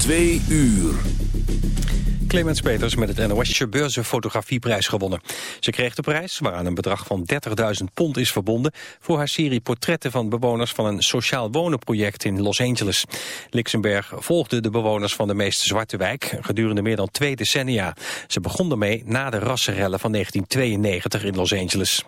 Twee uur. Clemens Peters met het NOS Beurzenfotografieprijs gewonnen. Ze kreeg de prijs, waaraan een bedrag van 30.000 pond is verbonden... voor haar serie portretten van bewoners van een sociaal wonenproject in Los Angeles. Luxemburg volgde de bewoners van de meest zwarte wijk... gedurende meer dan twee decennia. Ze begon ermee na de rassenrellen van 1992 in Los Angeles.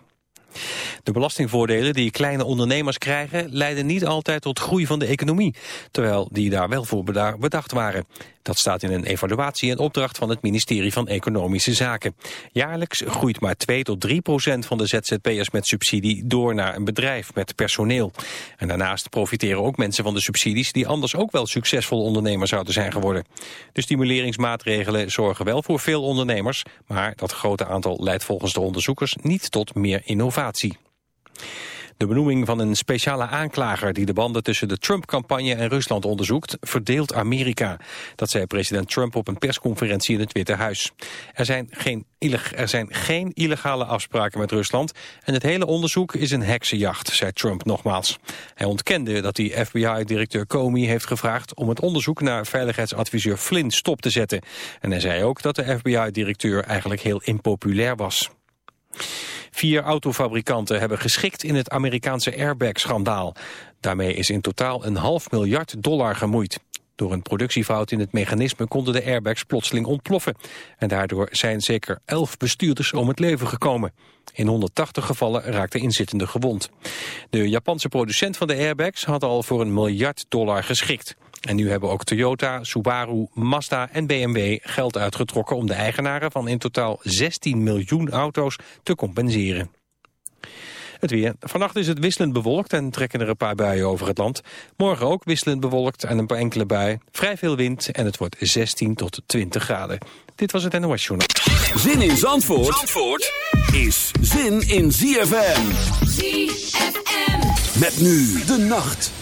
De belastingvoordelen die kleine ondernemers krijgen... leiden niet altijd tot groei van de economie... terwijl die daar wel voor bedacht waren. Dat staat in een evaluatie en opdracht van het ministerie van Economische Zaken. Jaarlijks groeit maar 2 tot 3 procent van de ZZP'ers met subsidie door naar een bedrijf met personeel. En daarnaast profiteren ook mensen van de subsidies die anders ook wel succesvol ondernemer zouden zijn geworden. De stimuleringsmaatregelen zorgen wel voor veel ondernemers, maar dat grote aantal leidt volgens de onderzoekers niet tot meer innovatie. De benoeming van een speciale aanklager die de banden tussen de Trump-campagne en Rusland onderzoekt, verdeelt Amerika. Dat zei president Trump op een persconferentie in het Witte Huis. Er zijn geen, er zijn geen illegale afspraken met Rusland en het hele onderzoek is een heksenjacht, zei Trump nogmaals. Hij ontkende dat hij FBI-directeur Comey heeft gevraagd om het onderzoek naar veiligheidsadviseur Flynn stop te zetten. En hij zei ook dat de FBI-directeur eigenlijk heel impopulair was. Vier autofabrikanten hebben geschikt in het Amerikaanse airbag-schandaal. Daarmee is in totaal een half miljard dollar gemoeid. Door een productiefout in het mechanisme konden de airbags plotseling ontploffen. En daardoor zijn zeker elf bestuurders om het leven gekomen. In 180 gevallen raakte inzittenden gewond. De Japanse producent van de airbags had al voor een miljard dollar geschikt. En nu hebben ook Toyota, Subaru, Mazda en BMW geld uitgetrokken... om de eigenaren van in totaal 16 miljoen auto's te compenseren. Het weer. Vannacht is het wisselend bewolkt en trekken er een paar buien over het land. Morgen ook wisselend bewolkt en een paar enkele buien. Vrij veel wind en het wordt 16 tot 20 graden. Dit was het NOS Journal. Zin in Zandvoort, Zandvoort is zin in ZFM. ZFM. Met nu de nacht.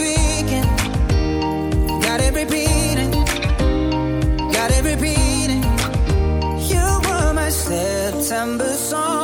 September song.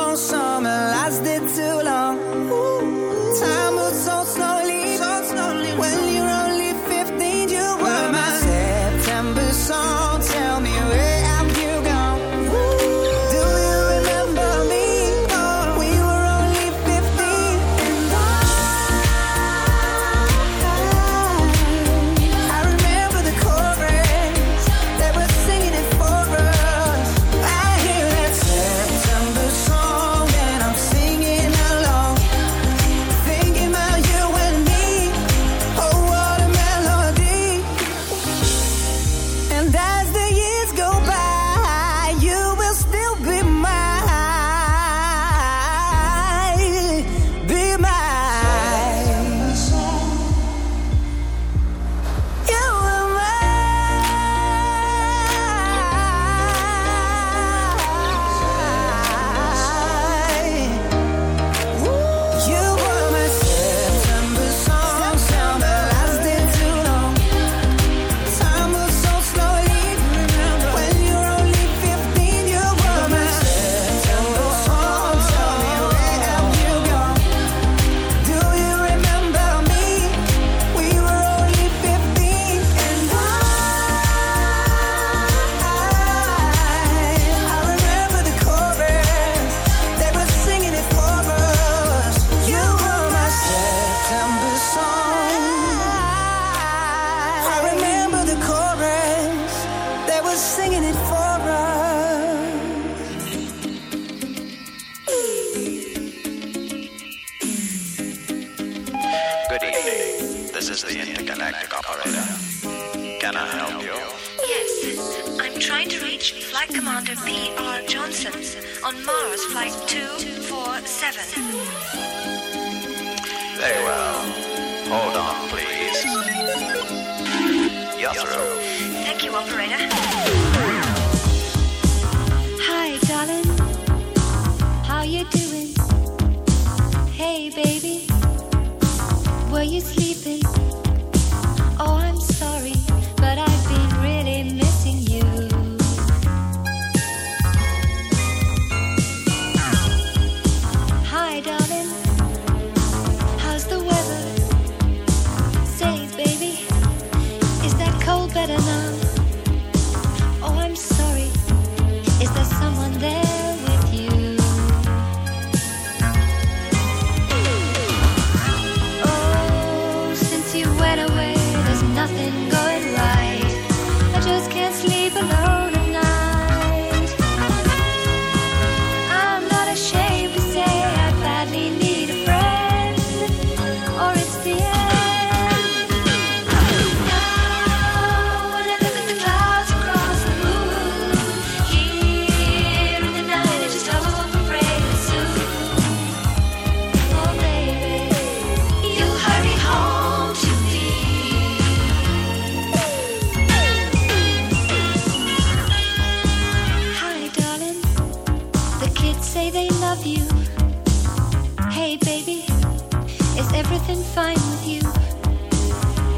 fine with you.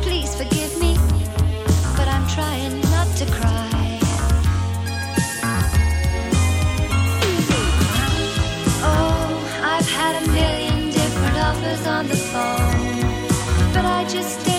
Please forgive me, but I'm trying not to cry. Oh, I've had a million different offers on the phone, but I just stayed.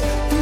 Christ.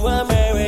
to America.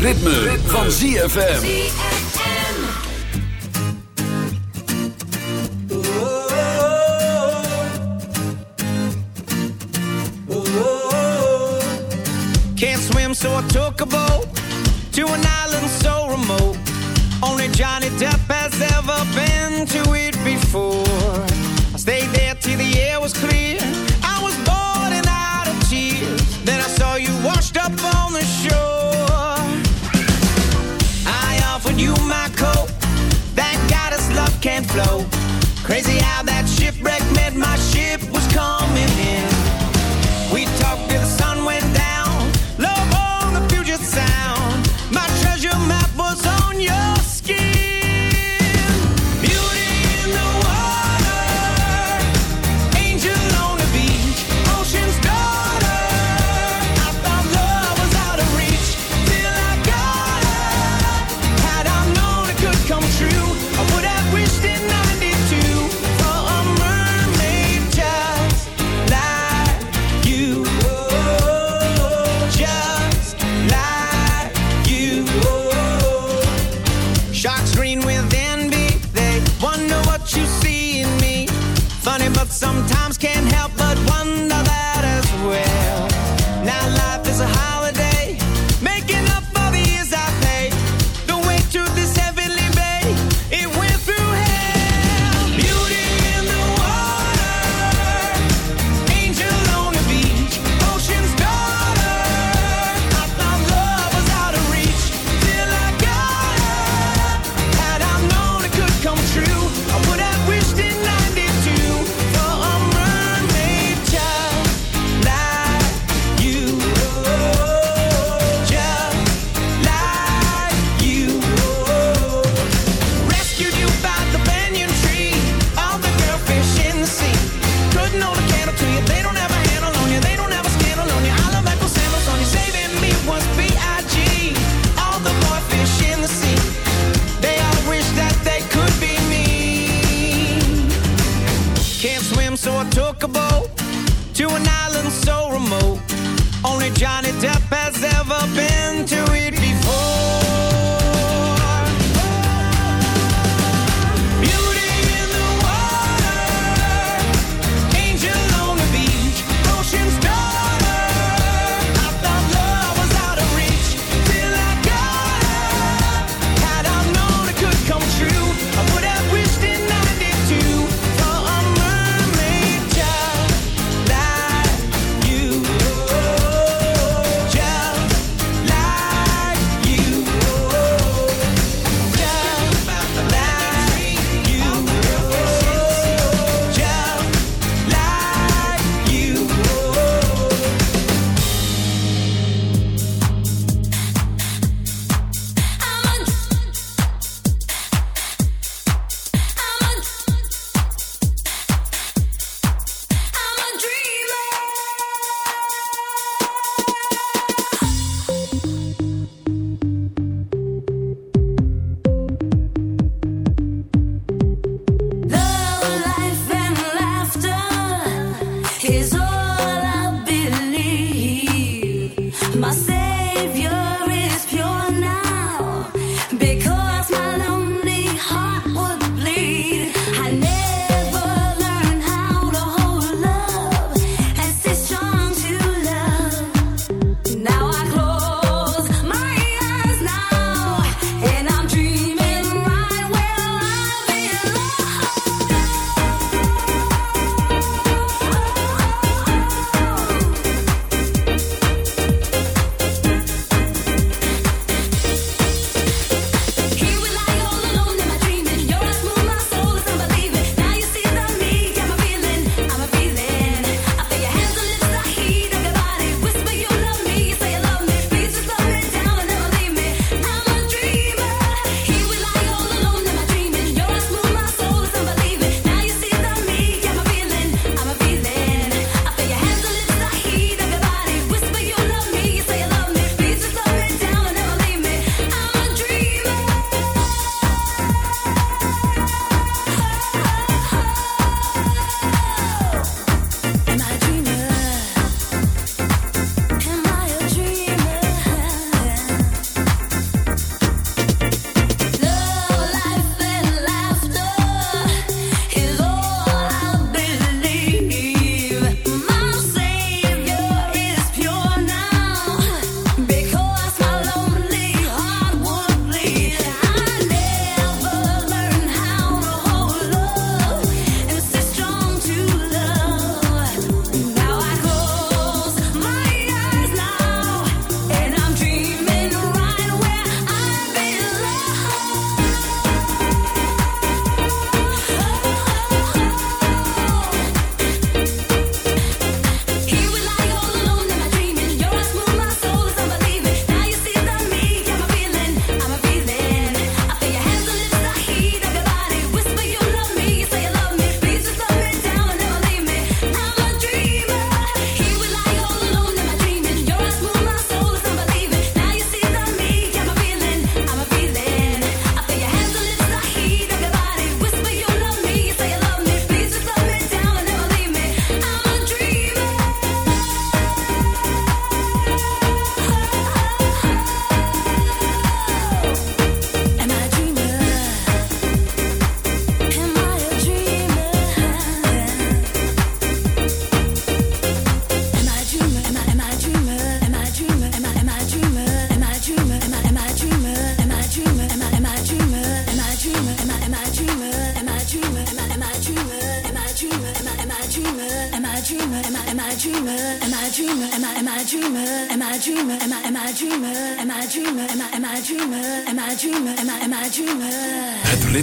Het ritme, van ZFM. Can't swim, so I took a boat to an island so remote. Only Johnny Depp has ever been Is a holiday,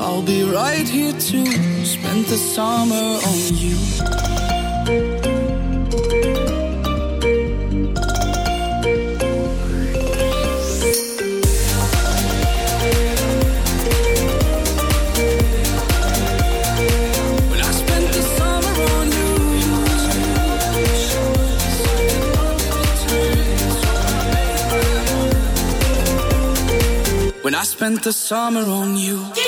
I'll be right here to spend the summer on you. When I spent the summer on you. When I spent the summer on you.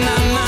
My, my,